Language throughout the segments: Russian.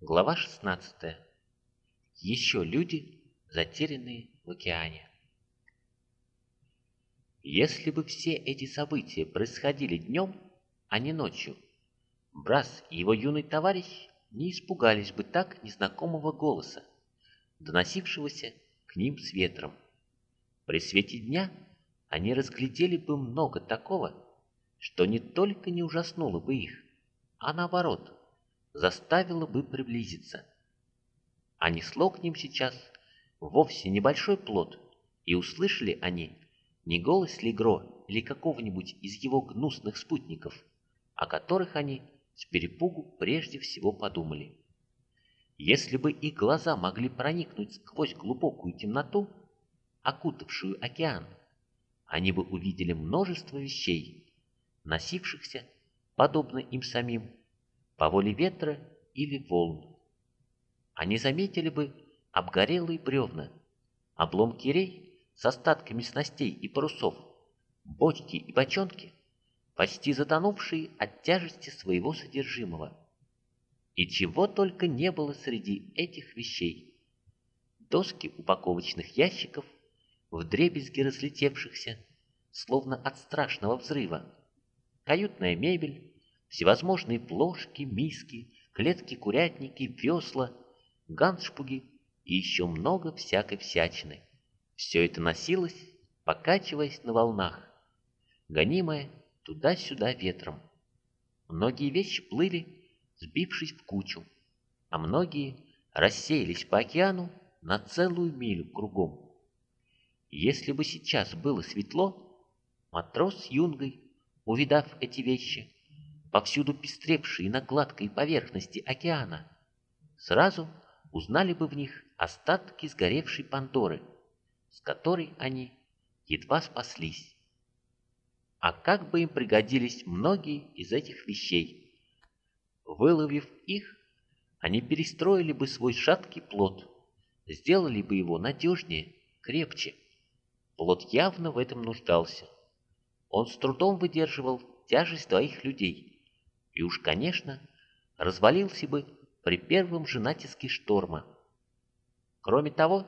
Глава 16. Еще люди, затерянные в океане. Если бы все эти события происходили днем, а не ночью, Брас и его юный товарищ не испугались бы так незнакомого голоса, доносившегося к ним с ветром. При свете дня они разглядели бы много такого, что не только не ужаснуло бы их, а наоборот, заставило бы приблизиться. А несло к ним сейчас вовсе небольшой плод, и услышали они не голос Легро или какого-нибудь из его гнусных спутников, о которых они с перепугу прежде всего подумали. Если бы их глаза могли проникнуть сквозь глубокую темноту, окутавшую океан, они бы увидели множество вещей, носившихся, подобно им самим, по воле ветра или волн. Они заметили бы обгорелые бревна, обломки рей с остатками снастей и парусов, бочки и бочонки, почти затонувшие от тяжести своего содержимого. И чего только не было среди этих вещей. Доски упаковочных ящиков, вдребезги разлетевшихся, словно от страшного взрыва, каютная мебель, всевозможные плошки, миски, клетки-курятники, весла, ганшпуги и еще много всякой всячины. Все это носилось, покачиваясь на волнах, гонимое туда-сюда ветром. Многие вещи плыли, сбившись в кучу, а многие рассеялись по океану на целую милю кругом. Если бы сейчас было светло, матрос с юнгой, увидав эти вещи, повсюду пестревшие на гладкой поверхности океана, сразу узнали бы в них остатки сгоревшей Пандоры, с которой они едва спаслись. А как бы им пригодились многие из этих вещей? Выловив их, они перестроили бы свой шаткий плод, сделали бы его надежнее, крепче. Плод явно в этом нуждался. Он с трудом выдерживал тяжесть двоих людей, и уж, конечно, развалился бы при первом же натиске шторма. Кроме того,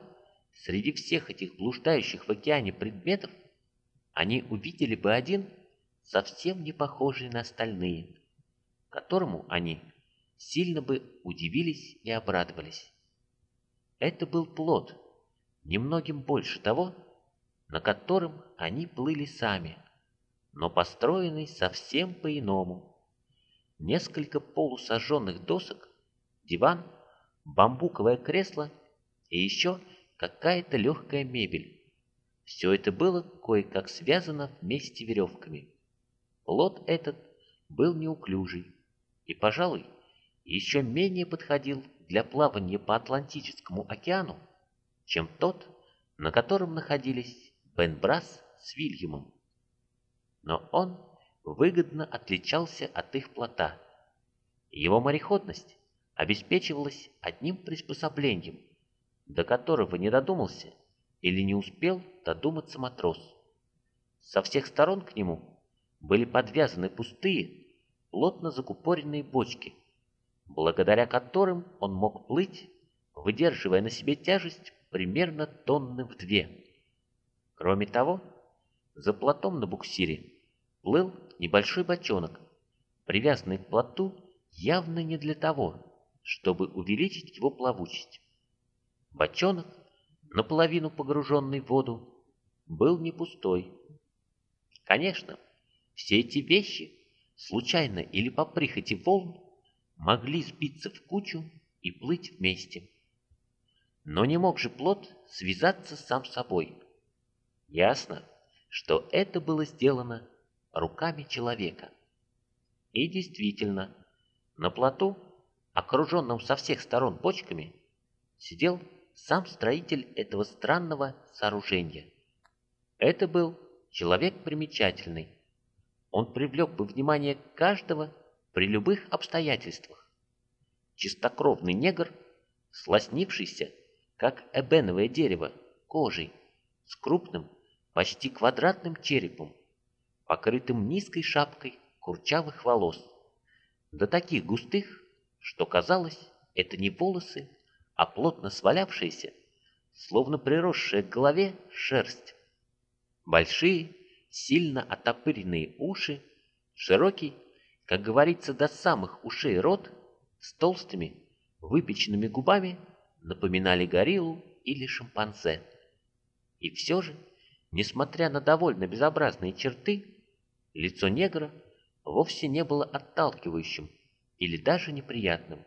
среди всех этих блуждающих в океане предметов они увидели бы один, совсем не похожий на остальные, которому они сильно бы удивились и обрадовались. Это был плод, немногим больше того, на котором они плыли сами, но построенный совсем по-иному несколько полусожженных досок, диван, бамбуковое кресло и еще какая-то легкая мебель. Все это было кое-как связано вместе веревками. Плод этот был неуклюжий и, пожалуй, еще менее подходил для плавания по Атлантическому океану, чем тот, на котором находились Бенбрас с Вильямом. Но он выгодно отличался от их плота. Его мореходность обеспечивалась одним приспособлением, до которого не додумался или не успел додуматься матрос. Со всех сторон к нему были подвязаны пустые, плотно закупоренные бочки, благодаря которым он мог плыть, выдерживая на себе тяжесть примерно тонны в две. Кроме того, за плотом на буксире плыл небольшой бочонок, привязанный к плоту явно не для того, чтобы увеличить его плавучесть. Бочонок, наполовину погруженный в воду, был не пустой. Конечно, все эти вещи, случайно или по прихоти волн, могли сбиться в кучу и плыть вместе. Но не мог же плод связаться сам собой. Ясно, что это было сделано руками человека. И действительно, на плоту, окруженном со всех сторон бочками, сидел сам строитель этого странного сооружения. Это был человек примечательный. Он привлек бы внимание каждого при любых обстоятельствах. Чистокровный негр, слоснившийся, как эбеновое дерево, кожей, с крупным, почти квадратным черепом, покрытым низкой шапкой курчавых волос, до таких густых, что казалось, — это не волосы, а плотно свалявшаяся, словно приросшая к голове шерсть. Большие, сильно отопыренные уши, широкий, как говорится, до самых ушей рот, с толстыми, выпеченными губами напоминали гориллу или шимпанзе. И все же, несмотря на довольно безобразные черты, лицо негра вовсе не было отталкивающим или даже неприятным.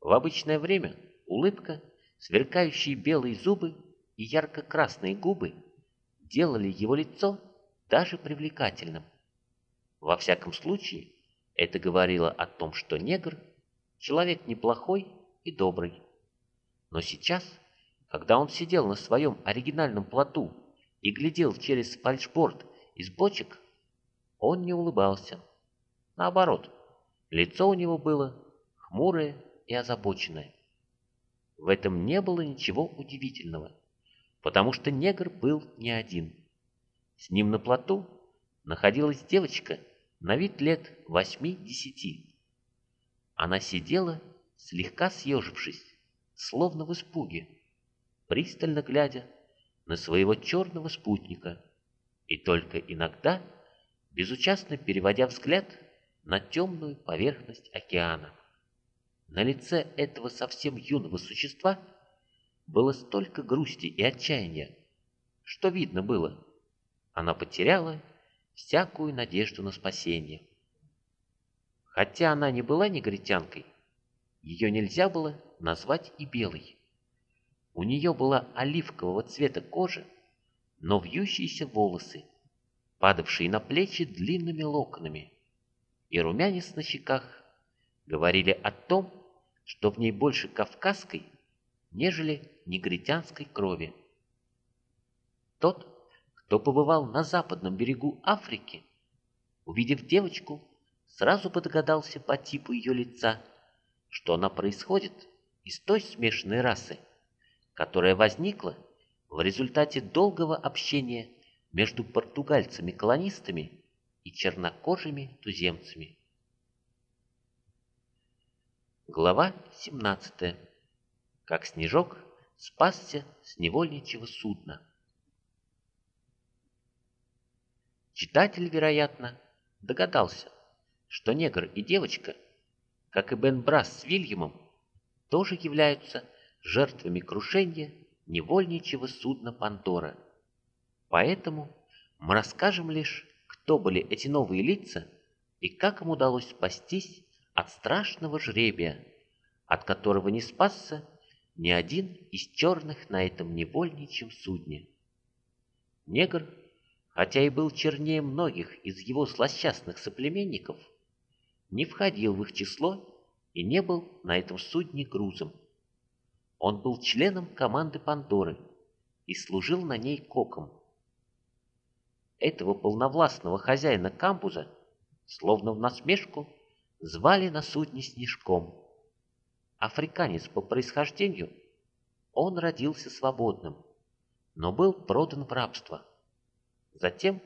В обычное время улыбка, сверкающие белые зубы и ярко-красные губы делали его лицо даже привлекательным. Во всяком случае, это говорило о том, что негр – человек неплохой и добрый. Но сейчас, когда он сидел на своем оригинальном плоту и глядел через фальшборд из бочек, он не улыбался. Наоборот, лицо у него было хмурое и озабоченное. В этом не было ничего удивительного, потому что негр был не один. С ним на плоту находилась девочка на вид лет восьми-десяти. Она сидела, слегка съежившись, словно в испуге, пристально глядя на своего черного спутника и только иногда безучастно переводя взгляд на темную поверхность океана. На лице этого совсем юного существа было столько грусти и отчаяния, что видно было, она потеряла всякую надежду на спасение. Хотя она не была негритянкой, ее нельзя было назвать и белой. У нее была оливкового цвета кожа, но вьющиеся волосы, падавшие на плечи длинными локонами, и румянец на щеках говорили о том, что в ней больше кавказской, нежели негритянской крови. Тот, кто побывал на западном берегу Африки, увидев девочку, сразу подогадался по типу ее лица, что она происходит из той смешанной расы, которая возникла в результате долгого общения между португальцами-колонистами и чернокожими туземцами. Глава 17. Как Снежок спасся с невольничьего судна. Читатель, вероятно, догадался, что негр и девочка, как и Бен Брас с Вильямом, тоже являются жертвами крушения невольничьего судна Пандора. Поэтому мы расскажем лишь, кто были эти новые лица и как им удалось спастись от страшного жребия, от которого не спасся ни один из черных на этом невольничьем судне. Негр, хотя и был чернее многих из его злосчастных соплеменников, не входил в их число и не был на этом судне грузом. Он был членом команды Пандоры и служил на ней коком. Этого полновластного хозяина камбуза, словно в насмешку, звали на судне Снежком. Африканец по происхождению, он родился свободным, но был продан в рабство. Затем,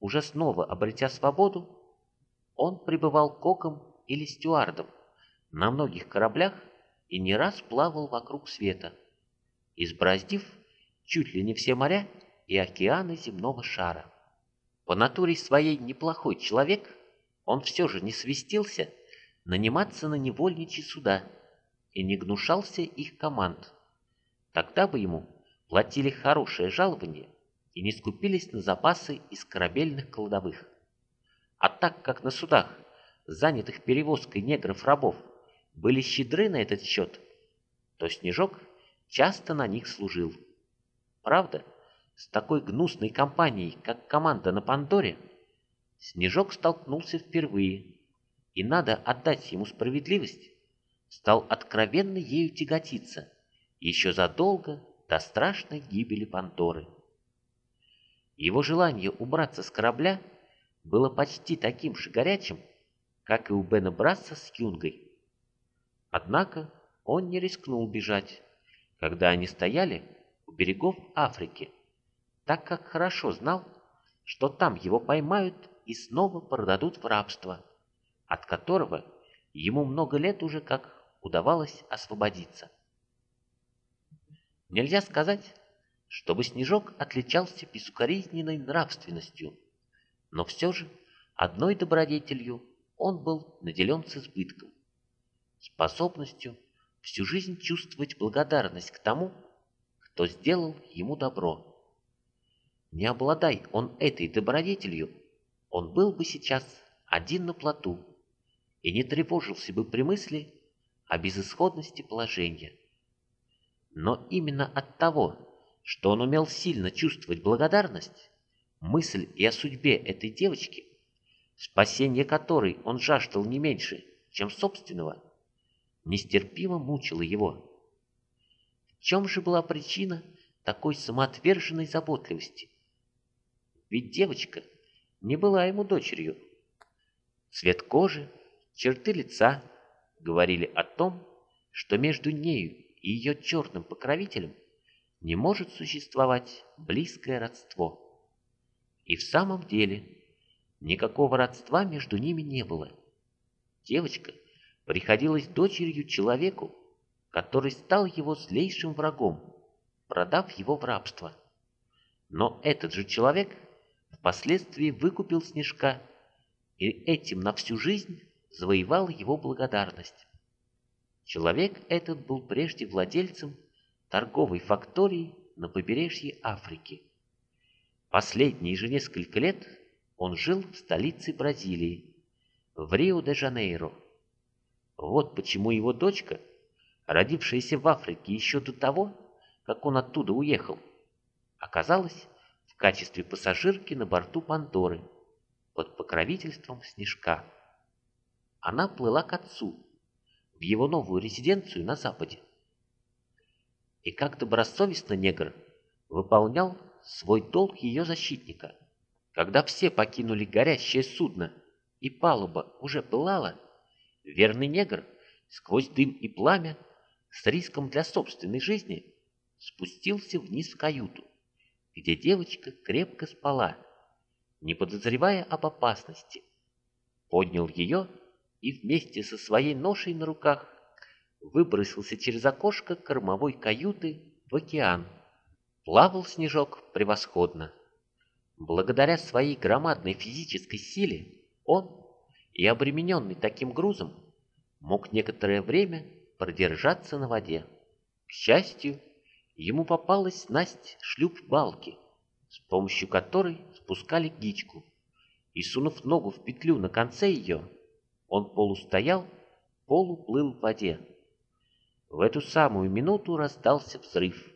уже снова обретя свободу, он пребывал коком или стюардом на многих кораблях и не раз плавал вокруг света, избраздив чуть ли не все моря и океаны земного шара. По натуре своей неплохой человек – он все же не свистился наниматься на невольничьи суда и не гнушался их команд. Тогда бы ему платили хорошее жалование и не скупились на запасы из корабельных кладовых. А так как на судах, занятых перевозкой негров-рабов, были щедры на этот счет, то Снежок часто на них служил. Правда, с такой гнусной компанией, как команда на Пандоре, Снежок столкнулся впервые, и надо отдать ему справедливость, стал откровенно ею тяготиться, еще задолго до страшной гибели Пандоры. Его желание убраться с корабля было почти таким же горячим, как и у Бена Брасса с Юнгой. Однако он не рискнул бежать, когда они стояли у берегов Африки, так как хорошо знал, что там его поймают и снова продадут в рабство, от которого ему много лет уже как удавалось освободиться. Нельзя сказать, чтобы Снежок отличался безукоризненной нравственностью, но все же одной добродетелью он был наделен с избытком, способностью всю жизнь чувствовать благодарность к тому, кто сделал ему добро. Не обладай он этой добродетелью, он был бы сейчас один на плоту и не тревожился бы при мысли о безысходности положения. Но именно от того, что он умел сильно чувствовать благодарность, мысль и о судьбе этой девочки, спасение которой он жаждал не меньше, чем собственного, нестерпимо мучила его. В чем же была причина такой самоотверженной заботливости? Ведь девочка не была ему дочерью. Цвет кожи, черты лица говорили о том, что между нею и ее черным покровителем не может существовать близкое родство. И в самом деле никакого родства между ними не было. Девочка приходилась дочерью человеку, который стал его злейшим врагом, продав его в рабство. Но этот же человек впоследствии выкупил Снежка и этим на всю жизнь завоевал его благодарность. Человек этот был прежде владельцем торговой фактории на побережье Африки. Последние же несколько лет он жил в столице Бразилии, в Рио-де-Жанейро. Вот почему его дочка, родившаяся в Африке еще до того, как он оттуда уехал, оказалась в качестве пассажирки на борту Пандоры под покровительством Снежка. Она плыла к отцу, в его новую резиденцию на Западе. И как добросовестно негр выполнял свой долг ее защитника. Когда все покинули горящее судно и палуба уже пылала, верный негр сквозь дым и пламя с риском для собственной жизни спустился вниз в каюту, где девочка крепко спала, не подозревая об опасности, поднял ее и вместе со своей ношей на руках выбросился через окошко кормовой каюты в океан. Плавал Снежок превосходно. Благодаря своей громадной физической силе он, и обремененный таким грузом, мог некоторое время продержаться на воде. К счастью, ему попалась снасть шлюп-балки, с помощью которой спускали гичку, и, сунув ногу в петлю на конце ее, он полустоял, полуплыл в воде. В эту самую минуту раздался взрыв,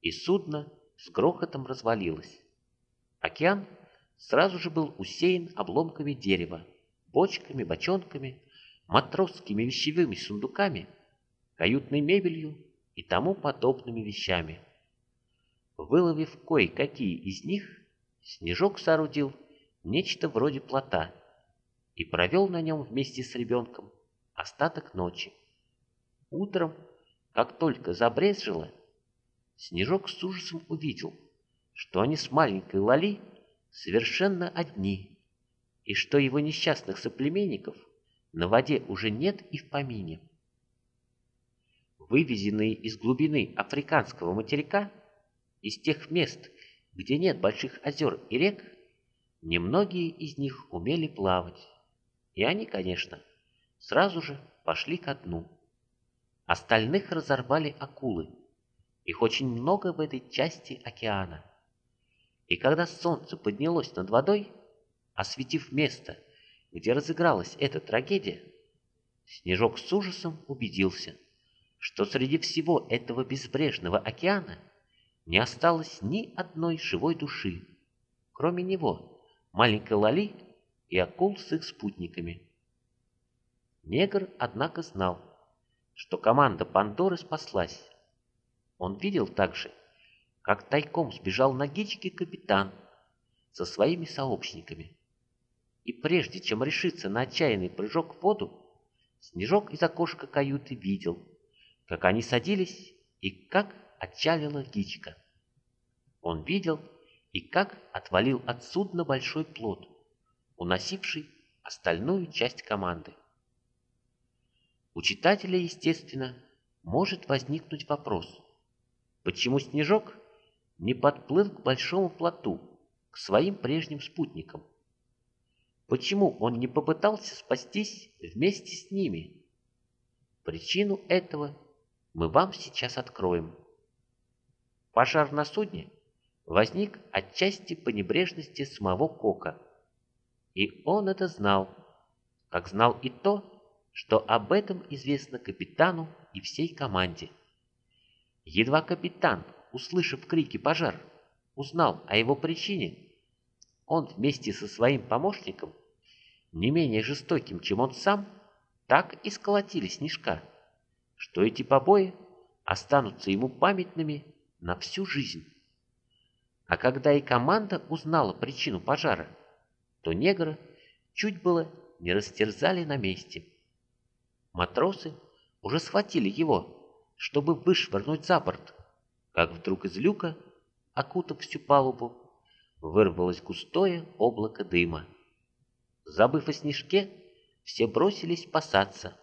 и судно с грохотом развалилось. Океан сразу же был усеян обломками дерева, бочками, бочонками, матросскими вещевыми сундуками, каютной мебелью и тому подобными вещами. Выловив кое-какие из них, Снежок соорудил нечто вроде плота — и провел на нем вместе с ребенком остаток ночи. Утром, как только забрезжило, Снежок с ужасом увидел, что они с маленькой Лали совершенно одни, и что его несчастных соплеменников на воде уже нет и в помине. Вывезенные из глубины африканского материка, из тех мест, где нет больших озер и рек, немногие из них умели плавать. И они, конечно, сразу же пошли ко дну. Остальных разорвали акулы. Их очень много в этой части океана. И когда солнце поднялось над водой, осветив место, где разыгралась эта трагедия, Снежок с ужасом убедился, что среди всего этого безбрежного океана не осталось ни одной живой души, кроме него, маленькой Лали и акул с их спутниками. Негр, однако, знал, что команда Пандоры спаслась. Он видел также, как тайком сбежал на гичке капитан со своими сообщниками. И прежде чем решиться на отчаянный прыжок в воду, Снежок из окошка каюты видел, как они садились и как отчалила гичка. Он видел и как отвалил от судна большой плод, уносивший остальную часть команды. У читателя, естественно, может возникнуть вопрос, почему Снежок не подплыл к большому плоту, к своим прежним спутникам? Почему он не попытался спастись вместе с ними? Причину этого мы вам сейчас откроем. Пожар на судне возник отчасти по небрежности самого Кока. И он это знал, как знал и то, что об этом известно капитану и всей команде. Едва капитан, услышав крики «пожар», узнал о его причине, он вместе со своим помощником, не менее жестоким, чем он сам, так и сколотили снежка, что эти побои останутся ему памятными на всю жизнь. А когда и команда узнала причину пожара, то негра чуть было не растерзали на месте. Матросы уже схватили его, чтобы вышвырнуть за борт, как вдруг из люка, окутав всю палубу, вырвалось густое облако дыма. Забыв о снежке, все бросились спасаться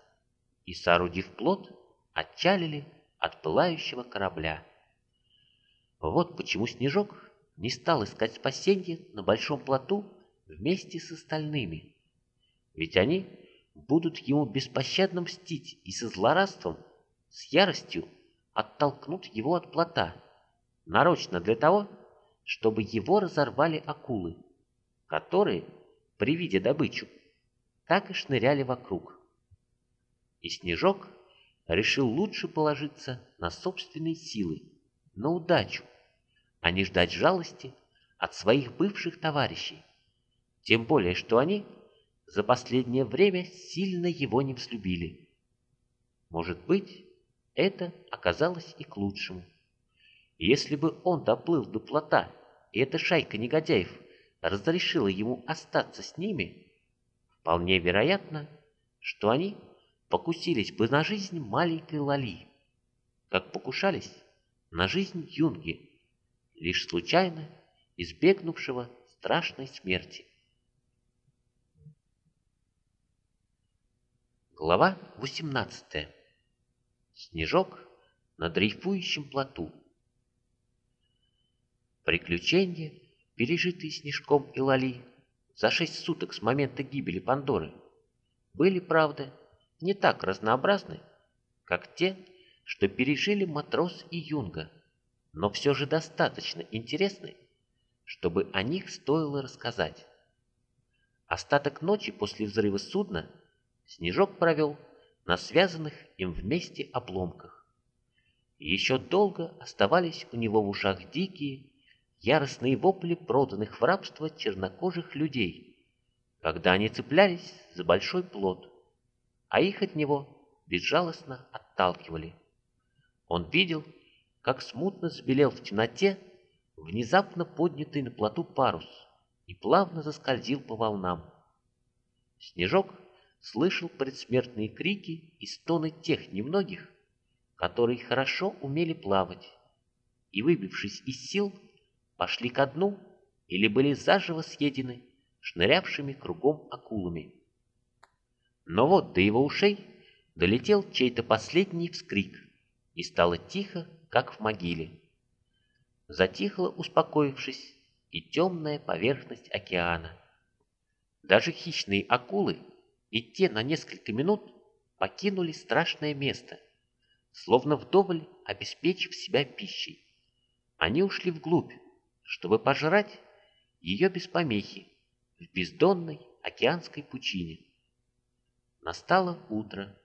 и, соорудив плот, отчалили от пылающего корабля. Вот почему Снежок не стал искать спасения на большом плоту вместе с остальными. Ведь они будут ему беспощадно мстить и со злорадством, с яростью оттолкнут его от плота, нарочно для того, чтобы его разорвали акулы, которые, при виде добычу, так и шныряли вокруг. И Снежок решил лучше положиться на собственные силы, на удачу, а не ждать жалости от своих бывших товарищей, тем более, что они за последнее время сильно его не взлюбили. Может быть, это оказалось и к лучшему. Если бы он доплыл до плота, и эта шайка негодяев разрешила ему остаться с ними, вполне вероятно, что они покусились бы на жизнь маленькой Лали, как покушались на жизнь Юнги, лишь случайно избегнувшего страшной смерти. Глава 18. Снежок на дрейфующем плоту. Приключения, пережитые Снежком и Лали за шесть суток с момента гибели Пандоры, были, правда, не так разнообразны, как те, что пережили Матрос и Юнга, но все же достаточно интересны, чтобы о них стоило рассказать. Остаток ночи после взрыва судна – Снежок провел на связанных им вместе обломках. Еще долго оставались у него в ушах дикие, яростные вопли проданных в рабство чернокожих людей, когда они цеплялись за большой плод, а их от него безжалостно отталкивали. Он видел, как смутно сбелел в темноте внезапно поднятый на плоту парус и плавно заскользил по волнам. Снежок слышал предсмертные крики и стоны тех немногих, которые хорошо умели плавать и, выбившись из сил, пошли ко дну или были заживо съедены шнырявшими кругом акулами. Но вот до его ушей долетел чей-то последний вскрик, и стало тихо, как в могиле. Затихла, успокоившись, и темная поверхность океана. Даже хищные акулы и те на несколько минут покинули страшное место, словно вдоволь обеспечив себя пищей. Они ушли вглубь, чтобы пожрать ее без помехи в бездонной океанской пучине. Настало утро.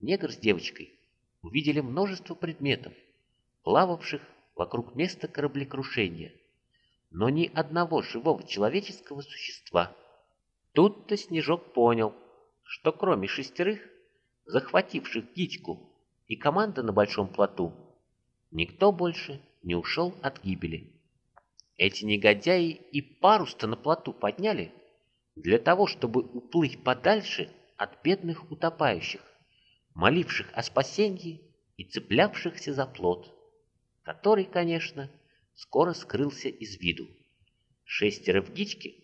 Негр с девочкой увидели множество предметов, плававших вокруг места кораблекрушения, но ни одного живого человеческого существа. Тут-то Снежок понял, что кроме шестерых, захвативших птичку и команда на большом плоту, никто больше не ушел от гибели. Эти негодяи и парус-то на плоту подняли для того, чтобы уплыть подальше от бедных утопающих, моливших о спасении и цеплявшихся за плот, который, конечно, скоро скрылся из виду. Шестеро в гичке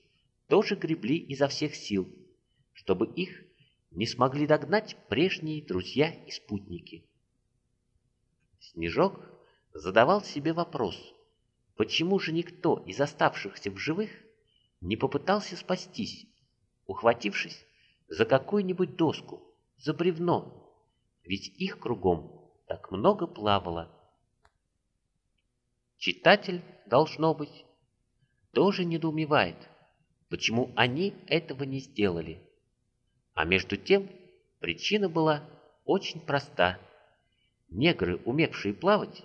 тоже гребли изо всех сил, чтобы их не смогли догнать прежние друзья и спутники. Снежок задавал себе вопрос, почему же никто из оставшихся в живых не попытался спастись, ухватившись за какую-нибудь доску, за бревно, ведь их кругом так много плавало. Читатель, должно быть, тоже недоумевает, почему они этого не сделали. А между тем причина была очень проста. Негры, умевшие плавать,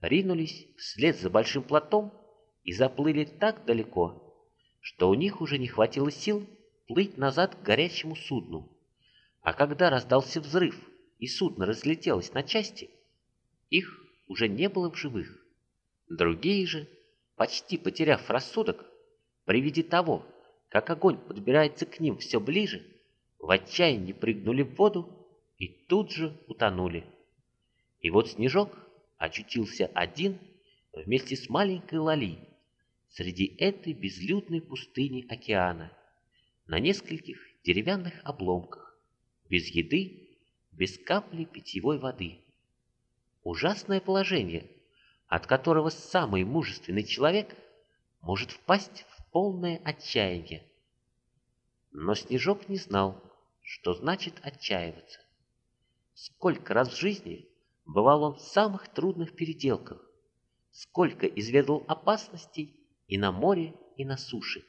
ринулись вслед за большим плотом и заплыли так далеко, что у них уже не хватило сил плыть назад к горящему судну. А когда раздался взрыв и судно разлетелось на части, их уже не было в живых. Другие же, почти потеряв рассудок, при виде того, как огонь подбирается к ним все ближе, в отчаянии прыгнули в воду и тут же утонули. И вот Снежок очутился один вместе с маленькой Лали среди этой безлюдной пустыни океана, на нескольких деревянных обломках, без еды, без капли питьевой воды. Ужасное положение, от которого самый мужественный человек может впасть в полное отчаяние. Но Снежок не знал, что значит отчаиваться. Сколько раз в жизни бывал он в самых трудных переделках, сколько изведал опасностей и на море, и на суше.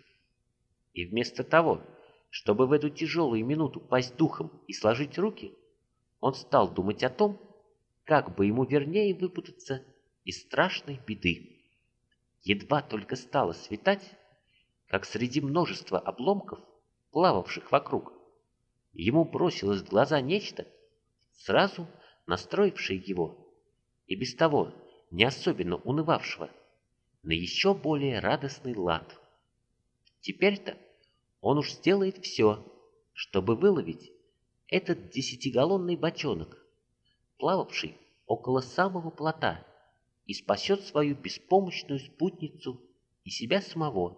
И вместо того, чтобы в эту тяжелую минуту пасть духом и сложить руки, он стал думать о том, как бы ему вернее выпутаться из страшной беды. Едва только стало светать, как среди множества обломков, плававших вокруг, ему бросилось в глаза нечто, сразу настроившее его, и без того не особенно унывавшего, на еще более радостный лад. Теперь-то он уж сделает все, чтобы выловить этот десятигаллонный бочонок, плававший около самого плота, и спасет свою беспомощную спутницу и себя самого.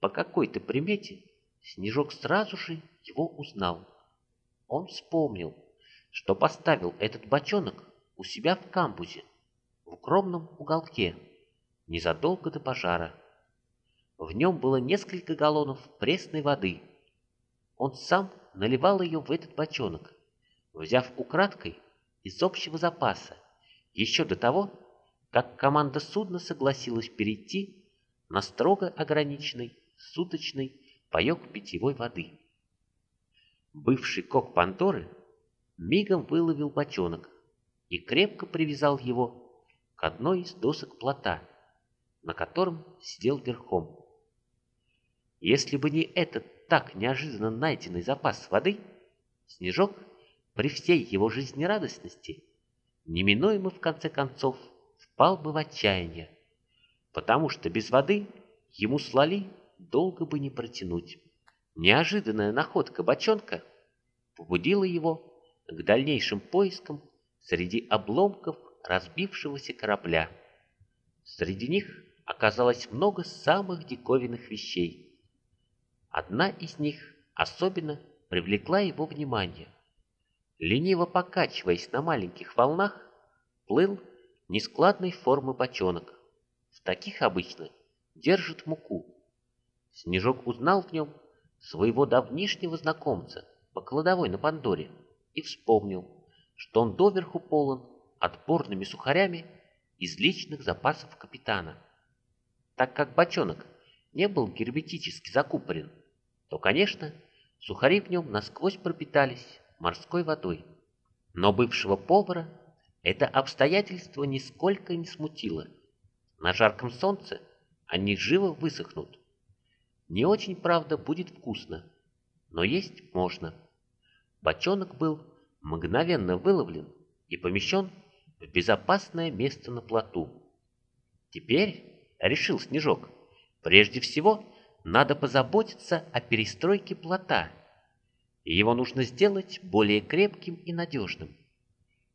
По какой-то примете Снежок сразу же его узнал. Он вспомнил, что поставил этот бочонок у себя в камбузе, в укромном уголке, незадолго до пожара. В нем было несколько галлонов пресной воды. Он сам наливал ее в этот бочонок, взяв украдкой из общего запаса, еще до того, как команда судна согласилась перейти на строго ограниченный суточный паек питьевой воды. Бывший кок Панторы мигом выловил бочонок и крепко привязал его к одной из досок плота, на котором сидел верхом. Если бы не этот так неожиданно найденный запас воды, Снежок при всей его жизнерадостности неминуемо в конце концов впал бы в отчаяние, потому что без воды ему слали долго бы не протянуть. Неожиданная находка бочонка побудила его к дальнейшим поискам среди обломков разбившегося корабля. Среди них оказалось много самых диковинных вещей. Одна из них особенно привлекла его внимание. Лениво покачиваясь на маленьких волнах, плыл нескладной формы бочонок. В таких обычно держат муку. Снежок узнал в нем своего давнишнего знакомца по кладовой на Пандоре и вспомнил, что он доверху полон отборными сухарями из личных запасов капитана. Так как бочонок не был герметически закупорен, то, конечно, сухари в нем насквозь пропитались морской водой. Но бывшего повара это обстоятельство нисколько не смутило. На жарком солнце они живо высохнут, не очень, правда, будет вкусно, но есть можно. Бочонок был мгновенно выловлен и помещен в безопасное место на плоту. Теперь, решил Снежок, прежде всего надо позаботиться о перестройке плота. Его нужно сделать более крепким и надежным.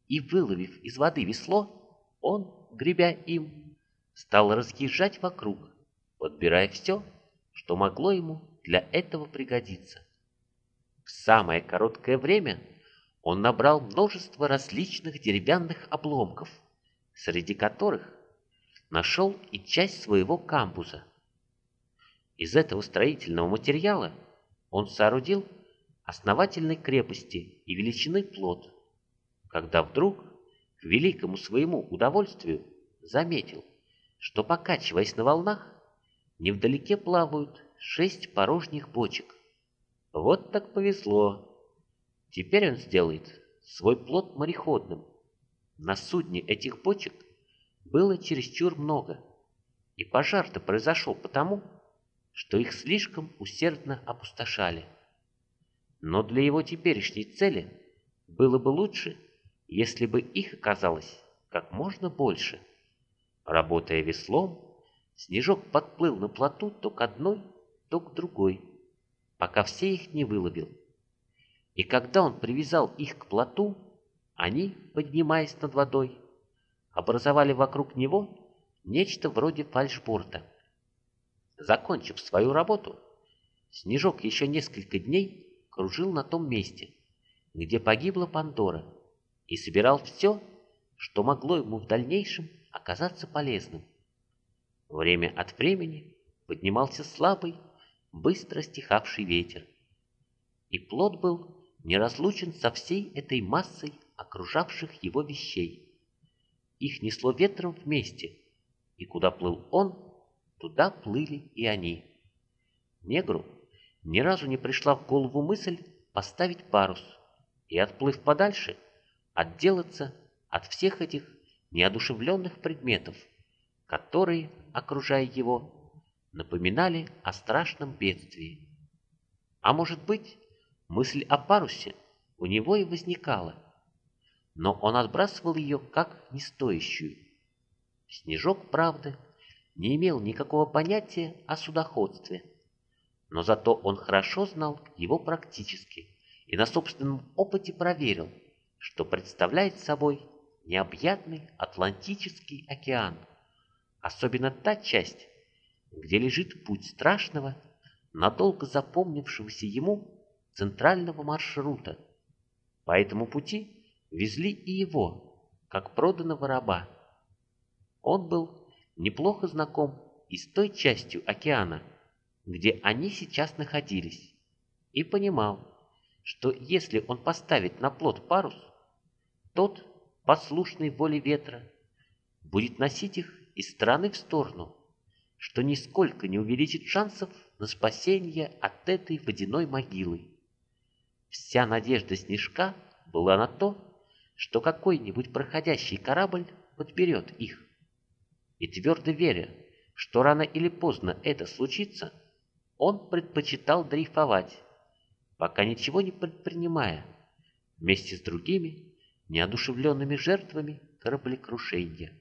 И выловив из воды весло, он, гребя им, стал разъезжать вокруг, подбирая все, что могло ему для этого пригодиться. В самое короткое время он набрал множество различных деревянных обломков, среди которых нашел и часть своего камбуза. Из этого строительного материала он соорудил основательной крепости и величины плод, когда вдруг, к великому своему удовольствию, заметил, что, покачиваясь на волнах, невдалеке плавают шесть порожних бочек. Вот так повезло. Теперь он сделает свой плод мореходным. На судне этих бочек было чересчур много, и пожар-то произошел потому, что их слишком усердно опустошали. Но для его теперешней цели было бы лучше, если бы их оказалось как можно больше. Работая веслом, Снежок подплыл на плоту то к одной, то к другой, пока все их не выловил. И когда он привязал их к плоту, они, поднимаясь над водой, образовали вокруг него нечто вроде фальшборта. Закончив свою работу, Снежок еще несколько дней кружил на том месте, где погибла Пандора, и собирал все, что могло ему в дальнейшем оказаться полезным. Время от времени поднимался слабый, быстро стихавший ветер, и плод был неразлучен со всей этой массой окружавших его вещей. Их несло ветром вместе, и куда плыл он, туда плыли и они. Негру ни разу не пришла в голову мысль поставить парус и, отплыв подальше, отделаться от всех этих неодушевленных предметов, которые, окружая его, напоминали о страшном бедствии. А может быть, мысль о парусе у него и возникала, но он отбрасывал ее как нестоящую. Снежок, правда, не имел никакого понятия о судоходстве, но зато он хорошо знал его практически и на собственном опыте проверил, что представляет собой необъятный Атлантический океан, особенно та часть, где лежит путь страшного, надолго запомнившегося ему центрального маршрута. По этому пути везли и его, как проданного раба. Он был неплохо знаком и с той частью океана, где они сейчас находились, и понимал, что если он поставит на плот парус, тот, послушный воле ветра, будет носить их из стороны в сторону, что нисколько не увеличит шансов на спасение от этой водяной могилы. Вся надежда Снежка была на то, что какой-нибудь проходящий корабль подберет их. И твердо веря, что рано или поздно это случится, он предпочитал дрейфовать, пока ничего не предпринимая, вместе с другими неодушевленными жертвами кораблекрушения.